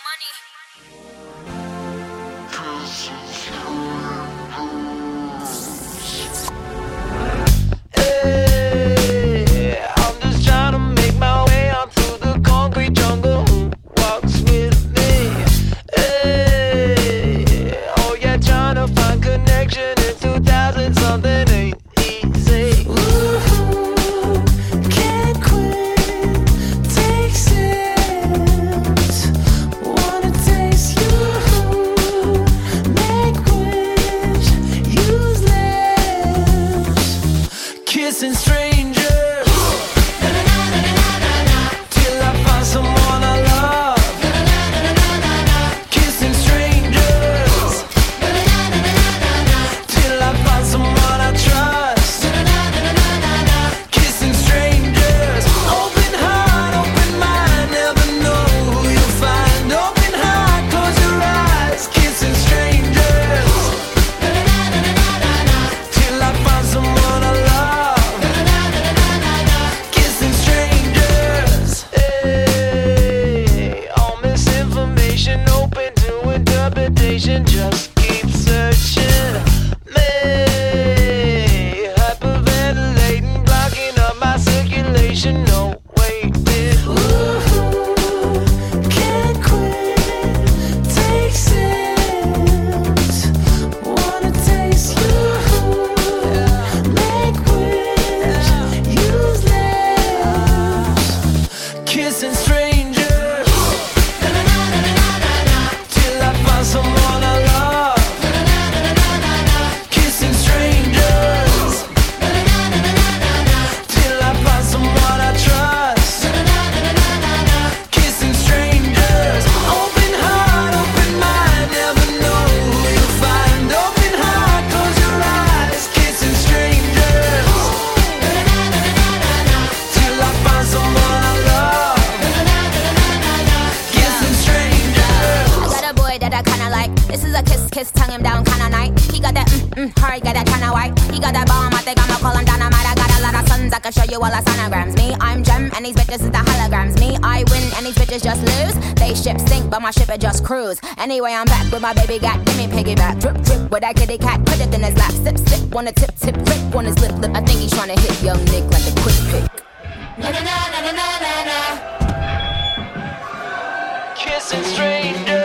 money. since Kissing strangers. His tongue him down kinda night. He got that mm mm hard, got that kinda white. He got that bomb, I think I'ma call him dynamite. I got a lot of sons, I can show you all the sonograms. Me, I'm gem, and these bitches is the holograms. Me, I win, and these bitches just lose. They ship sink, but my ship it just cruise. Anyway, I'm back with my baby got give me piggyback. Drip drip with that kitty cat, put it in his lap. Sip sip, wanna tip tip, rip on his lip lip. I think he's trying to hit young Nick like a quick pick. Na na na na na na na. Kissing strangers.